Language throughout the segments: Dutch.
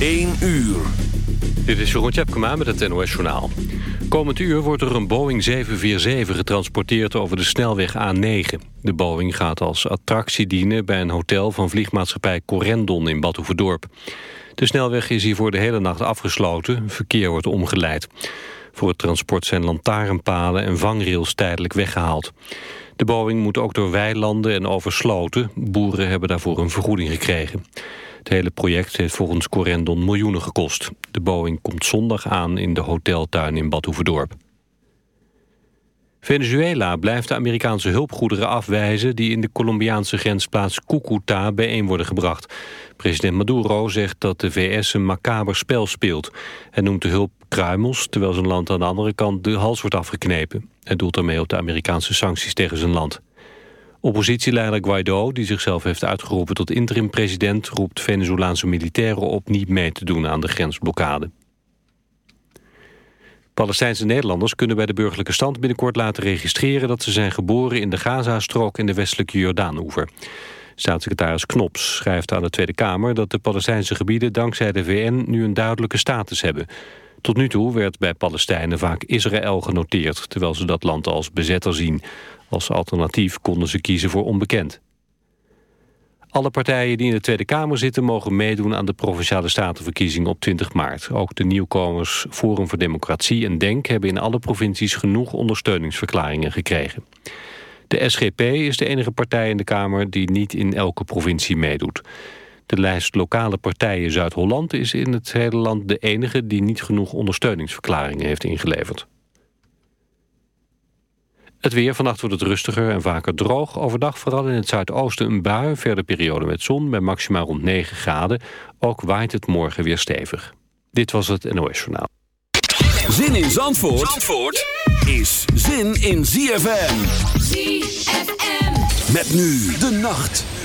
1 uur. Dit is Jeroen Tjepkema met het NOS Journaal. Komend uur wordt er een Boeing 747 getransporteerd over de snelweg A9. De Boeing gaat als attractie dienen bij een hotel van vliegmaatschappij Corendon in Badhoevedorp. De snelweg is hier voor de hele nacht afgesloten. Verkeer wordt omgeleid. Voor het transport zijn lantaarnpalen en vangrails tijdelijk weggehaald. De Boeing moet ook door weilanden en over sloten. Boeren hebben daarvoor een vergoeding gekregen. Het hele project heeft volgens Corendon miljoenen gekost. De Boeing komt zondag aan in de hoteltuin in Bad Hoeverdorp. Venezuela blijft de Amerikaanse hulpgoederen afwijzen... die in de Colombiaanse grensplaats Cucuta bijeen worden gebracht. President Maduro zegt dat de VS een macaber spel speelt. Hij noemt de hulp kruimels... terwijl zijn land aan de andere kant de hals wordt afgeknepen. Hij doelt daarmee op de Amerikaanse sancties tegen zijn land. Oppositieleider Guaido, die zichzelf heeft uitgeroepen tot interim-president... roept Venezolaanse militairen op niet mee te doen aan de grensblokkade. Palestijnse Nederlanders kunnen bij de burgerlijke stand binnenkort laten registreren... dat ze zijn geboren in de Gazastrook in de westelijke Jordaanoever. Staatssecretaris Knops schrijft aan de Tweede Kamer... dat de Palestijnse gebieden dankzij de VN nu een duidelijke status hebben. Tot nu toe werd bij Palestijnen vaak Israël genoteerd... terwijl ze dat land als bezetter zien. Als alternatief konden ze kiezen voor onbekend. Alle partijen die in de Tweede Kamer zitten... mogen meedoen aan de Provinciale Statenverkiezing op 20 maart. Ook de nieuwkomers Forum voor Democratie en DENK... hebben in alle provincies genoeg ondersteuningsverklaringen gekregen. De SGP is de enige partij in de Kamer die niet in elke provincie meedoet. De lijst lokale partijen Zuid-Holland is in het hele land de enige... die niet genoeg ondersteuningsverklaringen heeft ingeleverd. Het weer, vannacht wordt het rustiger en vaker droog. Overdag vooral in het zuidoosten een bui, verder periode met zon... bij maximaal rond 9 graden. Ook waait het morgen weer stevig. Dit was het NOS Journaal. Zin in Zandvoort, Zandvoort is zin in ZFM. ZFM. Met nu de nacht.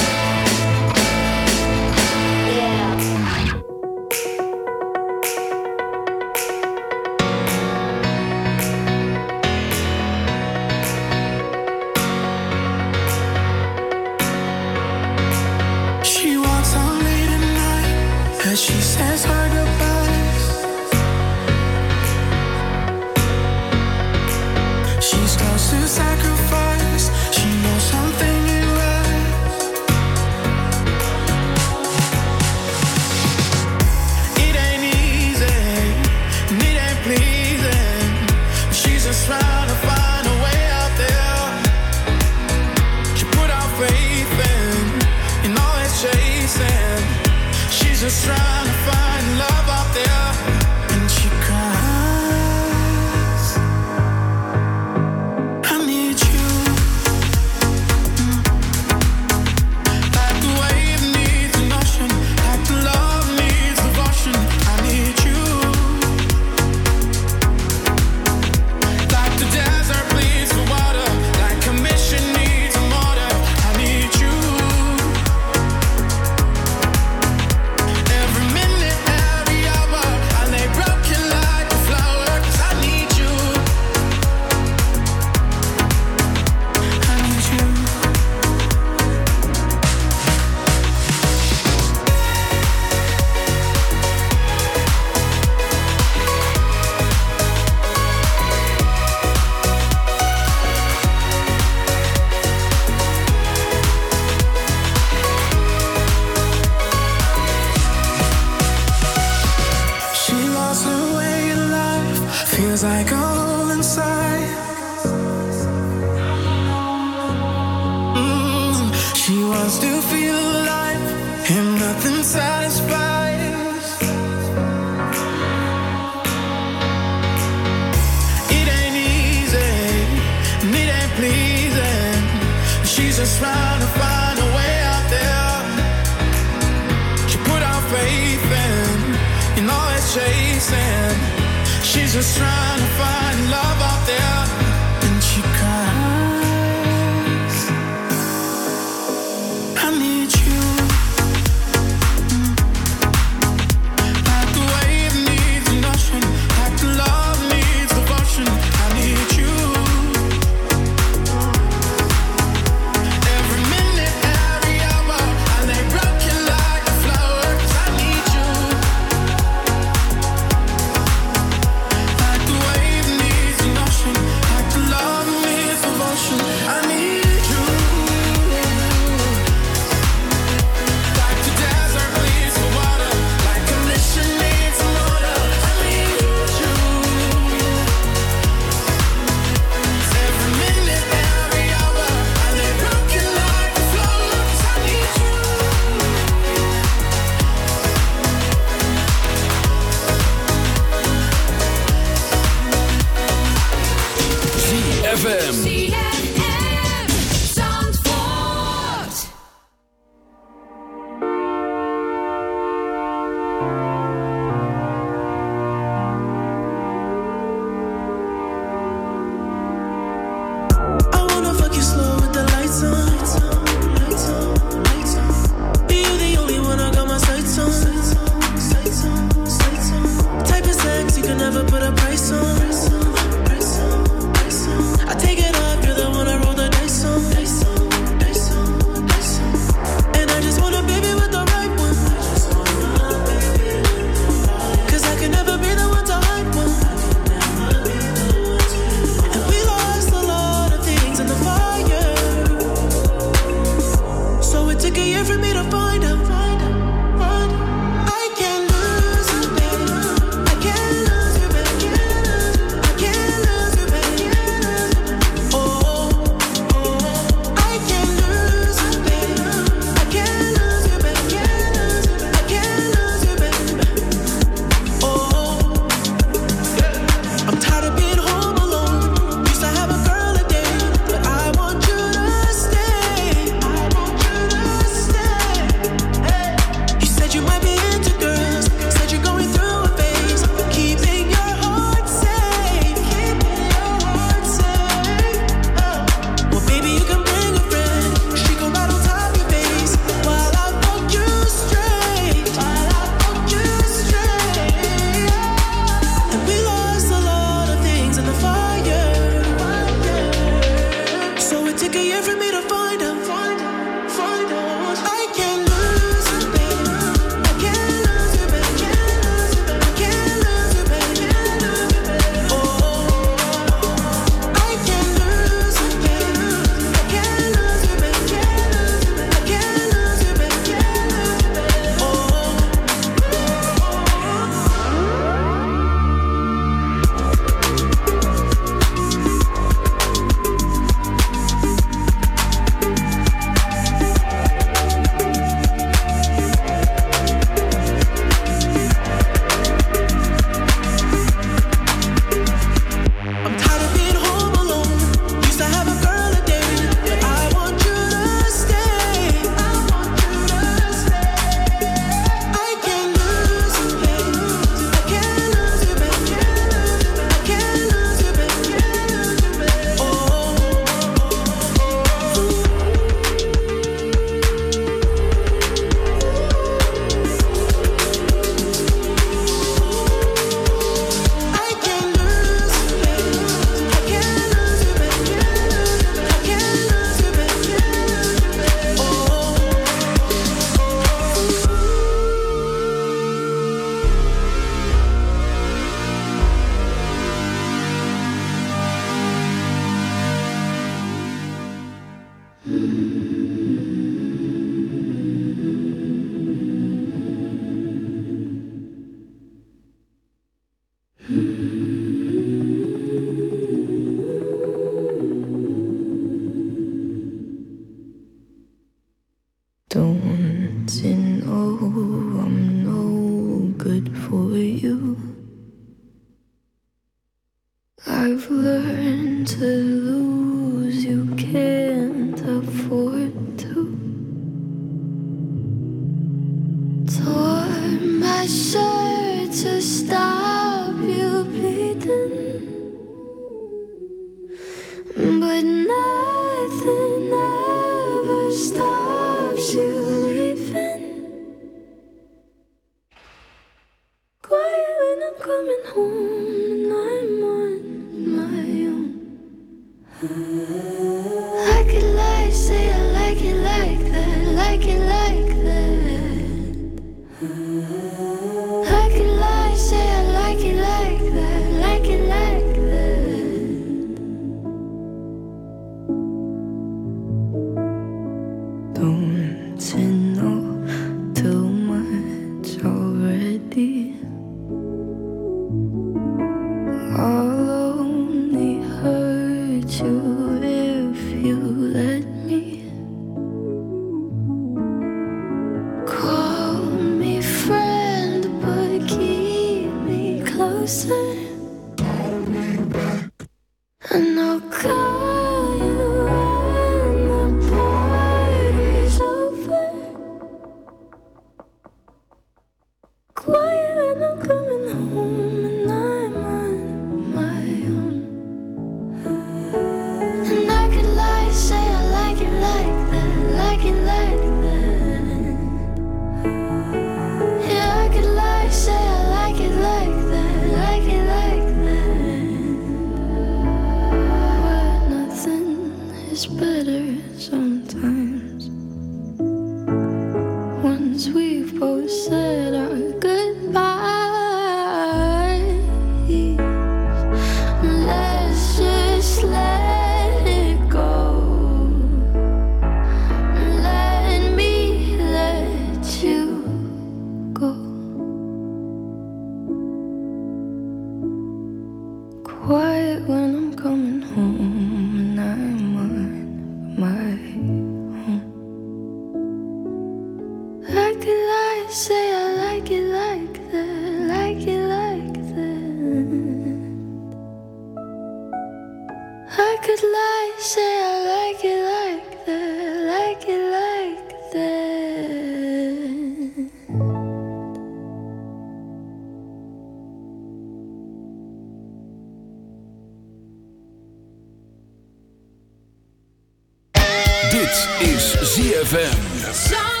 Dit is ZFM.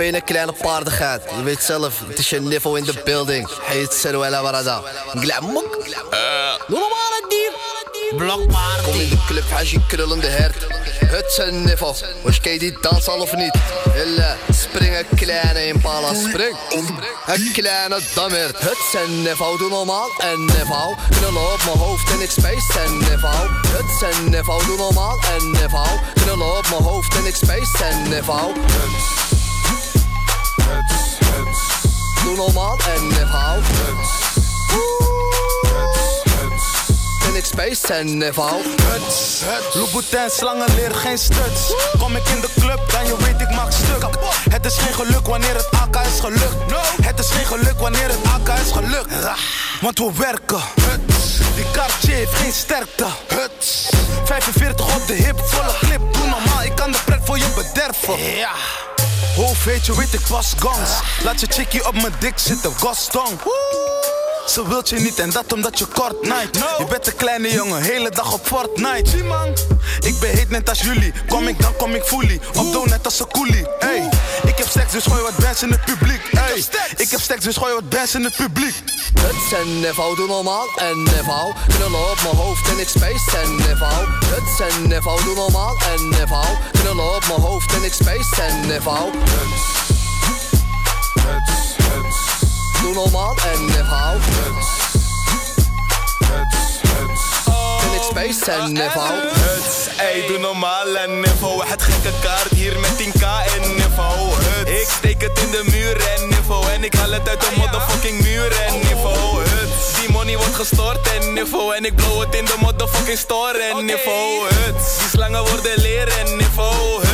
Een kleine paardigheid. Je weet zelf, het is je niveau in de building. Heet Seruela Barada. Glamok. Normale dier. Blokpaard. Kom in de club, als je krullende hert. Het zijn niveau. Was je die dans al of niet? Hille, spring een kleine impala, spring. Een kleine dammert. Het zijn niveau, doe normaal en niveau. Knullen op mijn hoofd en ik space en niveau. Het zijn niveau, doe normaal en niveau. Knullen op mijn hoofd en ik space en niveau. Doe normaal en niveau. En ik space en niveau. Huts, Louboutin, slangen leer geen stuts. Kom ik in de club, dan je weet ik maak stuk. Het is geen geluk wanneer het AK is gelukt. Het is geen geluk wanneer het AK is gelukt. Want we werken. Huts. Die Cartier heeft geen sterkte. Huts. 45 op de hip, volle clip. Doe normaal, ik kan de pret voor je bederven. Ja. Hoofd weet je, weet ik was gans. Laat je chickie op mijn dik zitten, gastong. Ze wilt je niet en dat omdat je kort night. Je bent een kleine jongen, hele dag op Fortnite. Zie man, ik ben heet net als jullie. Kom ik dan kom ik fully. Op doe net als een coolie. Hey, ik heb seks dus gooi wat bands in het publiek. Ik heb seks dus gooi wat bands in het publiek. Het zijn niveau, doe normaal en niveau. Knullen op mijn hoofd en ik space en niveau. Het zijn niveau, doe normaal en niveau. Knullen op mijn hoofd en ik space en niveau. Doe normaal en niveau. En space en niveau. Huts, ey, doe normaal en niveau. Het gekke kaart hier met 10k en niveau. Huts. Ik steek het in de muur en niveau. En ik haal het uit de motherfucking muur en niveau. Huts. Die money wordt gestort en niveau. En ik blow het in de motherfucking store en niveau. Huts. Die slangen worden leren en niveau.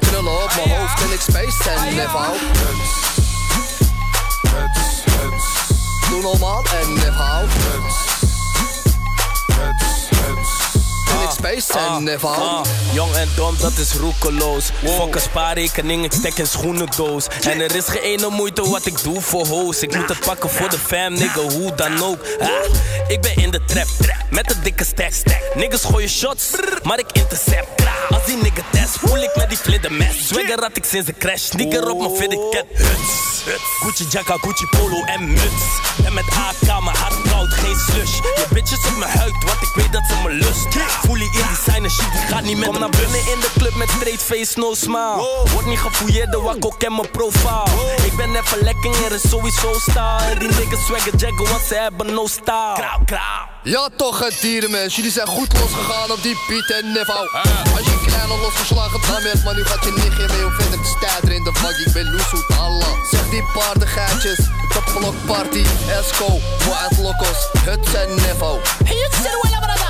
Knullen op mijn hoofd en ik space en niveau. Doe normaal en niveau. Space en niveau. Ah, jong en dom, dat is roekeloos. Fuck een spaarrekening, ik stek een schoenendoos. En er is geen ene moeite wat ik doe voor hoes. Ik moet het pakken voor de fam, nigga, hoe dan ook. Ah, ik ben in de trap, met een dikke stack. Niggas gooien shots, maar ik intercept. Als die nigga test, voel ik met die vlindermes. Swagger had ik sinds de crash, sneaker op mijn fitted cat. Huts, Gucci jacka, Gucci polo en muts. En met AK, mijn hart koud, geen slush. Je bitches op mijn huid, want ik weet dat ze me lust. Voel je in designer shit, die gaat niet met Kom naar binnen in de club met straight face, no smile. Word niet gefouilleerd, de wakko ken mijn profile. Ik ben even lekker, er is sowieso style. En die niggas swagger jaggen, want ze hebben no style. Krauw, krauw. Ja toch het dierenmens, jullie zijn goed losgegaan op die Piet en niveau Als je kleine losgeslagen dan werd, maar nu gaat je nichtje mee Hoe verder de stijder in de vak, ik ben loesoet Allah Zeg die paardengeitjes, de blokparty, Esco, Wild Locos, het zijn niveau Blokparty.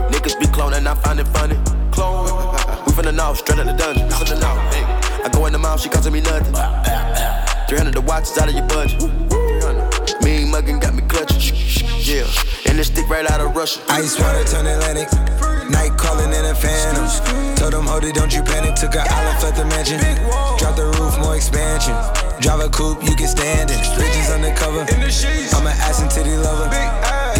Niggas be cloning, I find it funny. Clone. We from the know, straight out the dungeon. Know. Hey. I go in the mouth, she costing me nothing. 300 the watch is out of your budget. Mean muggin' got me clutching. Yeah, and this stick right out of Russia. Ice water turn Atlantic. Night calling in a phantom. Told them, hold it, don't you panic. Took an island, left the mansion. Drop the roof, more expansion. Drive a coupe, you can stand it. Bridges undercover. I'm an ass and titty lover.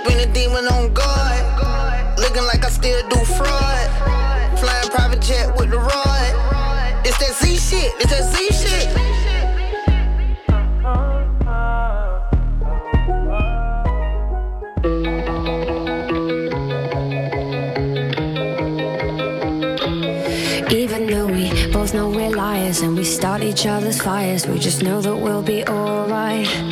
Up in a demon on guard. Looking like I still do fraud. Flying private jet with the rod. It's that Z shit. It's that Z shit. Even though we both know we're liars and we start each other's fires, we just know that we'll be alright.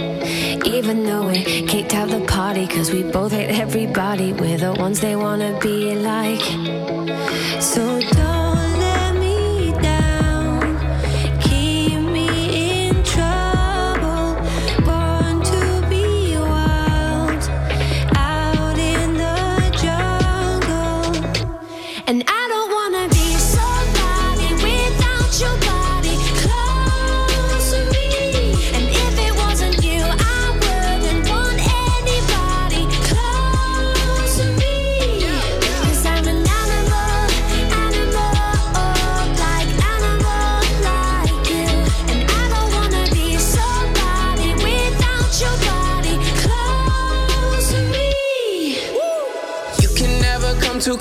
Even though we kicked out the party, cause we both hate everybody, we're the ones they wanna be like. So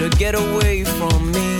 To get away from me.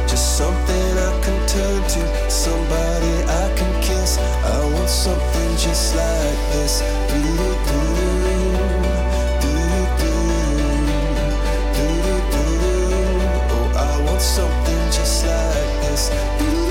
Just something I can turn to, somebody I can kiss. I want something just like this. Oh, I want something just like this.